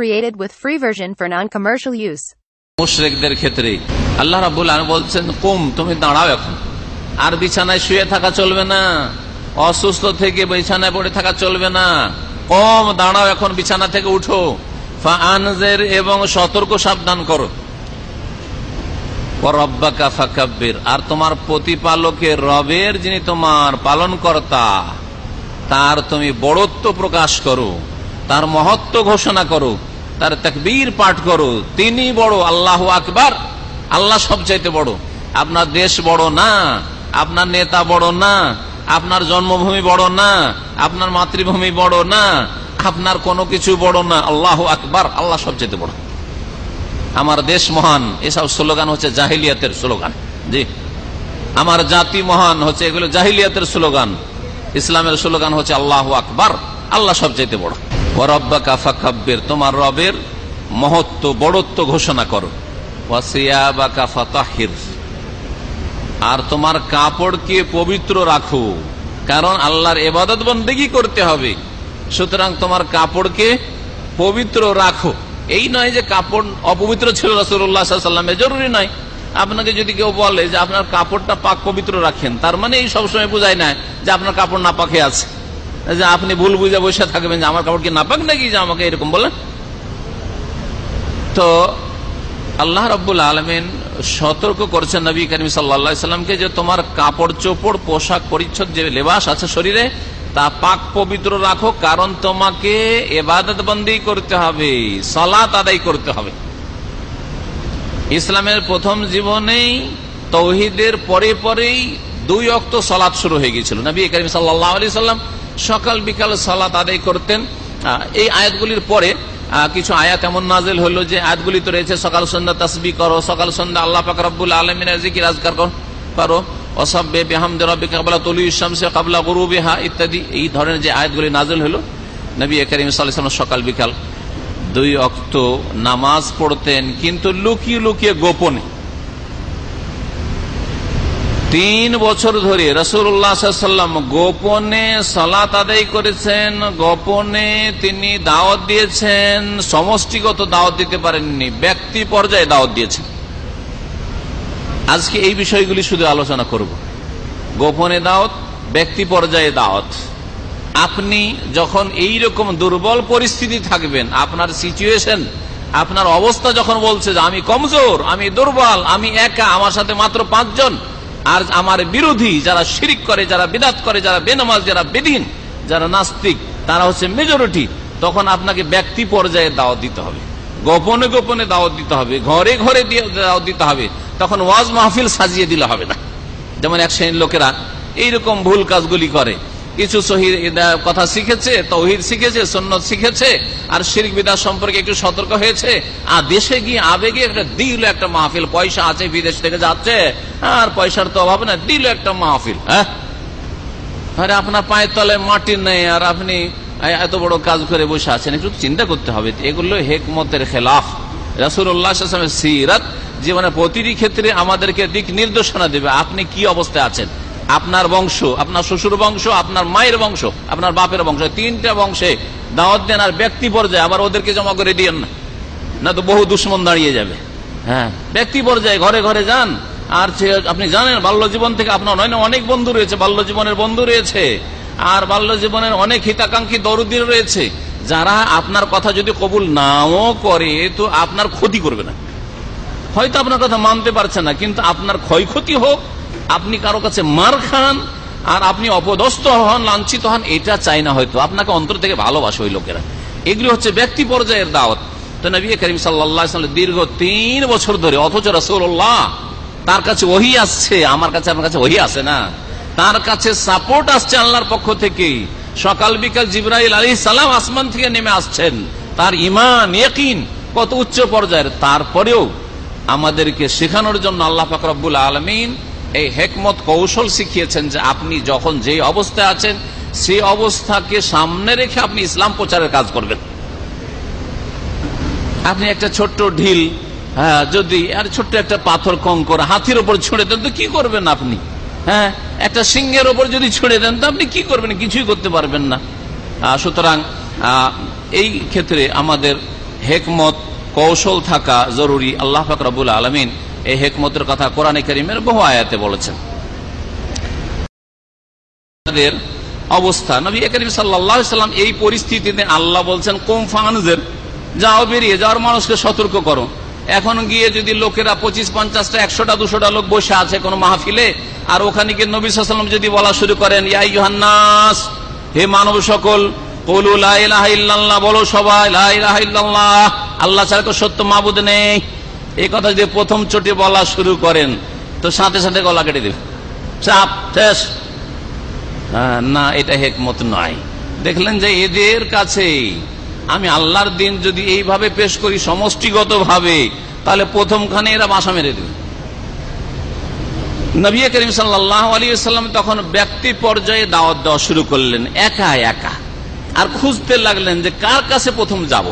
Created with free version for non-commercial use. মুশরেকদের ক্ষেত্রে আল্লাহ রাবুল আলম বলছেন, কুম, তুমি দাঁড়াও এখন। আর বিছানায় শুয়ে থাকা চলবে না। অসুস্থ থেকে বিছানায় পড়ে থাকা চলবে না। কম, দাঁড়াও এখন বিছানা থেকে উঠো। ফানজের এবং সতর্ক সাবধান করো। রব্বাকা ফাকাব্বির। আর তোমার প্রতিপালকের রবের যিনি তোমার পালন কর্তা তার তুমি বড়ত্ব প্রকাশ করো। তার মহত্ব ঘোষণা করো। তার তাকবীর পাঠ করো। তিনি বড়, আল্লাহ আকবার। আল্লাহ সবচাইতে বড়। আপনার দেশ বড় না, আপনার নেতা বড় না, আপনার জন্মভূমি বড় না, আপনার মাতৃভূমি বড় না, আপনার কোনো কিছু বড় না। আল্লাহ আকবার, আল্লাহ সবচাইতে বড়। আমার দেশ মহান, এসব স্লোগান হচ্ছে জাহিলিয়াতের স্লোগান। জি। আমার জাতি মহান হচ্ছে, এগুলো জাহিলিয়াতের স্লোগান। ইসলামের স্লোগান হচ্ছে আল্লাহ আকবার, আল্লাহ সবচাইতে বড়। রব্বা কাফা কাব্যের তোমার রবের মহত্ব, বড়ত্ব ঘোষণা করো। ওয়াসিয়াবা কাফা আর তোমার কাপড়কে পবিত্র রাখো, কারণ আল্লাহর এবাদত বন্দেগি করতে হবে। সুতরাং তোমার কাপড়কে পবিত্র রাখো। এই নয় যে কাপড় অপবিত্র ছিল রসুল্লাহামে জরুরি নয়। আপনাকে যদি কেউ বলে যে আপনার কাপড়টা পাক পবিত্র রাখেন, তার মানে এই সবসময় বোঝায় না যে আপনার কাপড় না পাকে আছে। যে আপনি ভুল বুঝে বসে থাকবেন যে আমার কাপড় কি নাপাক নাকি যে আমাকে এরকম বলেন তো আল্লাহ রব্বুল আলমিন সতর্ক করছেন নবী করিম সাল্লামকে যে তোমার কাপড় চোপড়, পোশাক পরিচ্ছদ যে লেবাস আছে শরীরে, তা পাক পবিত্র রাখো, কারণ তোমাকে এবাদত বন্দি করতে হবে, সলাত আদায় করতে হবে। ইসলামের প্রথম জীবনেই তৌহিদের পরে পরেই দুই অক্ত সলাৎ শুরু হয়ে গিয়েছিল। নবী করিম সাল্লাহ আলি সাল্লাম সকাল বিকাল সালাত আদায় করতেন। এই আয়াতগুলির পরে কিছু আয়াত এমন নাজেল হলো যে আয়াতগুলি তো রয়েছে, সকাল সন্ধ্যা তসবি করো, সকাল সন্ধ্যা আল্লাহ পাক রব্বুল আলমিনের জিকির আজকার করো অসব্বে বেহামদ রব্বি কাবলা তলু ইসলামসে কাবলা গরু বেহা ইত্যাদি, এই ধরনের যে আয়াতগুলি নাজেল হলো, নবী করিম সাল্লাম সকাল বিকাল দুই অক্ত নামাজ পড়তেন, কিন্তু লুকিয়ে লুকিয়ে গোপনে। তিন বছর ধরে রসুল্লাহাম গোপনে সালাত আদায় করেছেন, গোপনে তিনি দাওয়াত দিয়েছেন, সমষ্টিগত দাওয়াত দিতে পারেননি, ব্যক্তি পর্যায়ে দাওয়াত দিয়েছেন। আজকে এই বিষয়গুলি শুধু আলোচনা করব। গোপনে দাওয়াত, ব্যক্তি পর্যায়ে দাওয়াত। আপনি যখন এই রকম দুর্বল পরিস্থিতি থাকবেন, আপনার সিচুয়েশন আপনার অবস্থা যখন বলছে যে আমি কমজোর, আমি দুর্বল, আমি একা, আমার সাথে মাত্র পাঁচজন আর আমার বিরোধী যারা শিরিক করে, যারা বিদাত করে, যারা বেনামাজ, যারা বেদিন, যারা নাস্তিক, তারা হচ্ছে মেজরিটি তখন আপনাকে ব্যক্তি পর্যায়ে দাওয়াত দিতে হবে। গোপনে গোপনে দাওয়াত দিতে হবে। ঘরে ঘরে দাওয়াত দিতে হবে। তখন ওয়াজ মাহফিল সাজিয়ে দিলে হবে না। যেমন এক শ্রেণির লোকেরা এইরকম ভুল কাজগুলি করে। কিছু কথা শিখেছে, তৌহিদ শিখেছে সন্ন্যত শিখেছে, আর শিরিক বিদাস সম্পর্কে একটু সতর্ক হয়েছে, আর দেশে গিয়ে আবেগে একটা দিল একটা মাহফিল, পয়সা আছে, বিদেশ থেকে যাচ্ছে, আর পয়সার তো অভাব না দিল একটা মাহফিল হ্যাঁ? আরে আপনার পায়ের তলে মাটি নেই, আর আপনি এত বড় কাজ করে বসে আছেন, একটু চিন্তা করতে হবে, এগুলো হেকমতের খেলাফ। রাসুল্লাহ সিরাত, জীবনের প্রতিটি ক্ষেত্রে আমাদেরকে দিক নির্দেশনা দেবে, আপনি কি অবস্থায় আছেন? আপনার বংশ, আপনার শ্বশুর বংশ, আপনার মায়ের বংশ, আপনার বাপের বংশ তিনটা বংশে দাওয়াত দেন আর ব্যক্তি পর্যায়ে আবার ওদেরকে জমা করে দিয়েন না। না তো বহু দুশ্মন দাঁড়িয়ে যাবে। হ্যাঁ ব্যক্তি পর্যায়ে ঘরে ঘরে যান। আর আপনি জানেন বাল্য জীবন থেকে আপনার নয় অনেক বন্ধু রয়েছে বাল্য জীবনের বন্ধু রয়েছে। আর বাল্য জীবনের অনেক হিতাকাঙ্ক্ষী দরুদ্দির রয়েছে। যারা আপনার কথা যদি কবুল নাও করে, তো আপনার ক্ষতি করবে না। হয়তো আপনার কথা মানতে পারছে না, কিন্তু আপনার ক্ষয়ক্ষতি হোক আপনি কারও কাছে মার খান, আর আপনি অপদস্থ হন, লাঞ্ছিত হন, এটা চাই না হয়তো। আপনাকে অন্তর থেকে ভালোবাসে ওই লোকেরা। এগুলি হচ্ছে ব্যক্তি পর্যায়ের দাওয়াত। তো নবী করিম সাল্লাহ দীর্ঘ তিন বছর ধরে, অথচ রসুল্লাহ তার কাছে ওহি আসছে, আমার কাছে আপনার কাছে ওহি আসে না। তার কাছে সাপোর্ট আসছে আল্লাহর পক্ষ থেকে। সকাল বিকাল জিব্রাইল আলী সালাম আসমান থেকে নেমে আসছেন। তার ইমান ইয়কিন কত উচ্চ পর্যায়ের। তারপরেও আমাদেরকে শেখানোর জন্য আল্লাহ ফাকরাবুল আলমিন এই হেকমত কৌশল শিখিয়েছেন যে আপনি যখন যে অবস্থায় আছেন, সেই অবস্থাকে সামনে রেখে আপনি ইসলাম প্রচারের কাজ করবেন। আপনি একটা ছোট্ট ঢিল হ্যাঁ যদি, আর ছোট্ট একটা পাথর কঙ্কর হাতির ওপর ছুঁড়ে দেন, তো কি করবেন আপনি? হ্যাঁ একটা সিংহের ওপর যদি ছুঁড়ে দেন, তো আপনি কি করবেন? কিছুই করতে পারবেন না। সুতরাং এই ক্ষেত্রে আমাদের হেকমত, কৌশল থাকা জরুরি। আল্লাহ ফাকরাবুল আলমিন এই হেকমতের কথা কোরআন করিমের বহু আয়াতে বলেছেন। অবস্থা, নবী করিম সাল্লাম এই পরিস্থিতিতে আল্লাহ বলছেন যাও বেরিয়ে, যাওয়ার মানুষকে সতর্ক করো। এখন গিয়ে যদি লোকেরা পঁচিশ, পঞ্চাশটা, একশোটা, দুশোটা লোক বসে আছে কোনো মাহফিলে, আর ওখানে গিয়ে নবী সাল্লাম যদি বলা শুরু করেন হে মানব সকল, কলু লাহ বলো সবাই লাহ আল্লাহ ছাড়া তো সত্য মাবুদ নেই। এই কথা যদি প্রথম চোটে বলা শুরু করেন, তো সাথে সাথে গলা কেটে দেবে চাপ শেষ না, এটা হেকমত নয়। দেখলেন যে এদের কাছে আমি আল্লাহর দিন যদি এইভাবে পেশ করি সমষ্টিগত ভাবে তাহলে প্রথমখানে এরা বাসা মেরে দেবে। নবী করিম সাল্লাম তখন ব্যক্তি পর্যায়ে দাওয়াত দেওয়া শুরু করলেন, একা একা। আর খুঁজতে লাগলেন যে কার কাছে প্রথম যাব?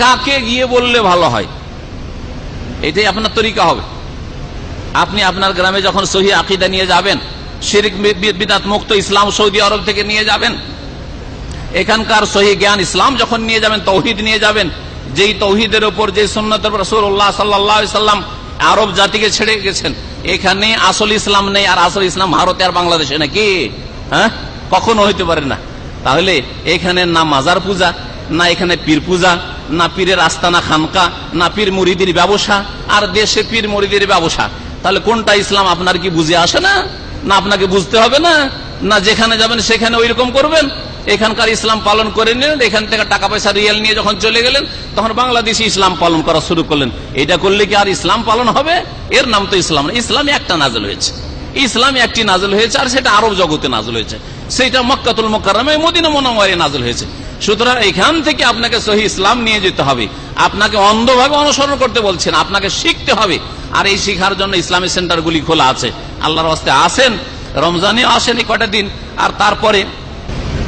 কাকে গিয়ে বললে ভালো হয়? এটাই আপনার তরিকা হবে। আপনি আপনার গ্রামে যখন সহি আকিদা নিয়ে যাবেন, শিরিক বিদাত মুক্ত ইসলাম সৌদি আরব থেকে নিয়ে যাবেন, এখানকার সহি জ্ঞান ইসলাম যখন নিয়ে যাবেন, তৌহিদ নিয়ে যাবেন, যেই তৌহিদের ওপর যে সন্ন্যত রসুল্লাহ সাল্লাম আরব জাতিকে ছেড়ে গেছেন, এখানে আসল ইসলাম নেই আর আসল ইসলাম ভারতে আর বাংলাদেশে নাকি? হ্যাঁ? কখনো হইতে পারে না। তাহলে এখানে না মাজার পূজা না এখানে পীর পূজা, না পীরের আস্তানা খানকা, না পীর মুরিদির ব্যবসা, আর দেশে পীর মুরিদির ব্যবসা। তাহলে কোনটা ইসলাম আপনার কি বুঝে আসে না? না আপনাকে বুঝতে হবে না? না যেখানে যাবেন সেখানে ওই রকম করবেন? এখানকার ইসলাম পালন করে নিলেন, এখান থেকে টাকা পয়সা রিয়াল নিয়ে যখন চলে গেলেন, তখন বাংলাদেশি ইসলাম পালন করা শুরু করলেন। এটা করলে কি আর ইসলাম পালন হবে? এর নাম তো ইসলাম না। ইসলাম একটা নাজল হয়েছে। ইসলাম একটি নাজল হয়েছে আর সেটা আরব জগতে নাজল হয়েছে। সেটা মক্কাতুল মোকারমে মদিনা মনোমারে নাজল হয়েছে। সুতরাং এখান থেকে আপনাকে সহি ইসলাম নিয়ে যেতে হবে। আপনাকে অন্ধভাবে অনুসরণ করতে বলছেন, আপনাকে শিখতে হবে। আর এই শিখার জন্য ইসলামী সেন্টারগুলি খোলা আছে। আল্লাহর হস্তে আসেন রমজানে আসেন এই কটা দিন। আর তারপরে,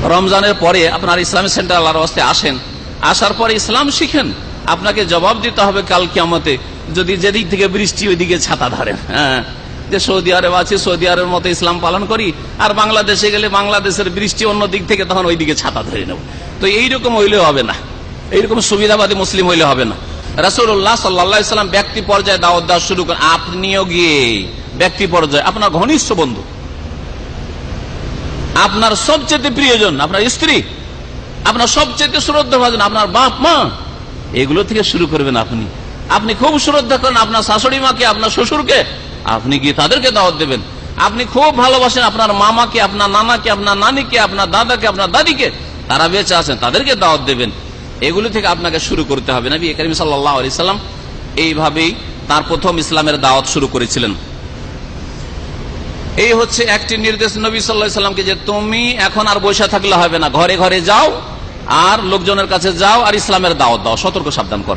রমজানের পরে আপনার ইসলামী সেন্টার আল্লাহর হস্তে আসেন। আসার পরে ইসলাম শিখেন। আপনাকে জবাব দিতে হবে কাল কিয়ামতে, যদি যেদিক থেকে বৃষ্টি ওইদিকে ছাতা ধরেন। হ্যাঁ। যে সৌদি আরব আছে, সৌদি আরবের মতো ইসলাম পালন করি, আর বাংলাদেশে গেলে বাংলাদেশের বৃষ্টি অন্য দিক থেকে তখন ওইদিকে ছাতা ধরে নেব। তো এইরকম হইলে হবে না। এইরকম সুবিধাবাদী মুসলিম হইলে হবে না। রাসুল্লাহ সাল্লাম ব্যক্তি পর্যায়ে দাওয়াত দেওয়া শুরু করেন। আপনিও গিয়ে ব্যক্তি পর্যায়ে, আপনার ঘনিষ্ঠ বন্ধু, আপনার সবচেয়ে প্রিয়জন, আপনার স্ত্রী, আপনার সবচেয়ে শ্রদ্ধা ভাজন আপনার বাপ মা, এগুলো থেকে শুরু করবেন আপনি। আপনি খুব শ্রদ্ধা করেন, আপনার শাশুড়ি মাকে, আপনার শ্বশুরকে আপনি গিয়ে তাদেরকে দাওয়াত দেবেন? আপনি খুব ভালোবাসেন আপনার মামাকে, আপনার নানাকে, আপনার নানিকে, আপনার দাদাকে, আপনার দাদিকে। তারা বেঁচে আছেন, তাদেরকে দাওয়াত দেবেন। এগুলি থেকে আপনাকে শুরু করতে হবে। নবী করিম সাল্লাহ আলি সাল্লাম এইভাবেই তার প্রথম ইসলামের দাওয়াত শুরু করেছিলেন। এই হচ্ছে একটি নির্দেশ নবী সাল্লাহ যে তুমি এখন আর বসে থাকলে হবে না। ঘরে ঘরে যাও আর লোকজনের কাছে যাও আর ইসলামের দাওয়াত দাও। সতর্ক সাবধান কর।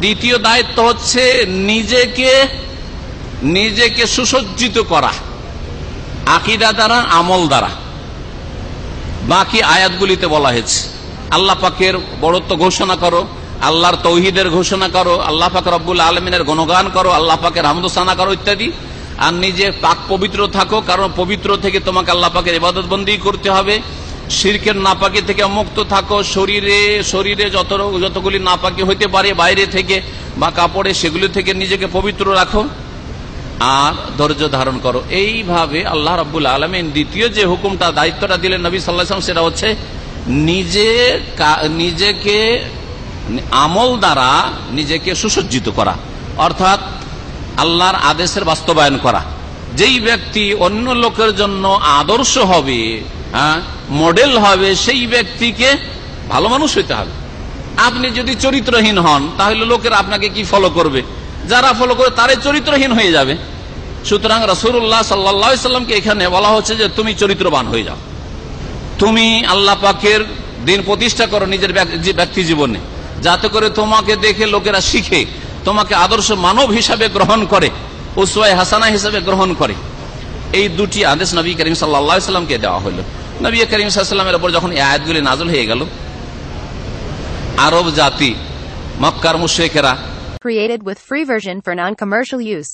দ্বিতীয় দায়িত্ব হচ্ছে নিজেকে নিজেকে সুসজ্জিত করা, আকিদা দ্বারা, আমল দ্বারা। বাকি আয়াতগুলিতে বলা হয়েছে, আল্লাহ পাকের বড়ত্ব ঘোষণা করো, আল্লাহর তৌহিদের ঘোষণা করো, আল্লাহ পাক রব্বুল আলমিনের গণগান করো, আল্লাহ পাকের হামদোসানা করো ইত্যাদি। আর নিজে পাক পবিত্র থাকো, কারণ পবিত্র থেকে তোমাকে আল্লাহ পাকের ইবাদত বন্দী করতে হবে। শিরকের নাপাকি থেকে মুক্ত থাকো, শরীরে শরীরে যত যতগুলি নাপাকি হইতে পারে বাইরে থেকে বা কাপড়ে, সেগুলি থেকে নিজেকে পবিত্র রাখো। আর ধৈর্য ধারণ করো। এইভাবে আল্লাহ রব্বুল আলমিন দ্বিতীয় যে হুকুমটা, দায়িত্বটা দিলেন নবী সাল্লাহাম সেটা হচ্ছে নিজে নিজেকে আমল দ্বারা নিজেকে সুসজ্জিত করা, অর্থাৎ আল্লাহর আদেশের বাস্তবায়ন করা। যেই ব্যক্তি অন্য লোকের জন্য আদর্শ হবে হ্যাঁ মডেল হবে, সেই ব্যক্তিকে ভালো মানুষ হইতে হবে। আপনি যদি চরিত্রহীন হন, তাহলে লোকের আপনাকে কি ফলো করবে? যারা ফলো করে, তারাই চরিত্রহীন হয়ে যাবে। সুতরাং রসুল্লাহ সাল্লামকে এখানে বলা হচ্ছে যে তুমি চরিত্রবান হয়ে যাও। তুমি আল্লাহ পাকের দিন প্রতিষ্ঠা করো নিজের ব্যক্তি জীবনে। যাতে করে তোমাকে দেখে লোকেরা শিখে, তোমাকে আদর্শ মানব হিসাবে গ্রহণ করে ওসুয়াই হাসানা হিসাবে গ্রহণ করে। এই দুটি আদেশ নবী করিম সাল্লামকে দেওয়া হলো। নবী করিম সাল্লামের ওপর যখন এই আয়াতগুলি নাজল হয়ে গেল, আরব জাতি, মক্কার মুশেকেরা Created with free version for non-commercial use.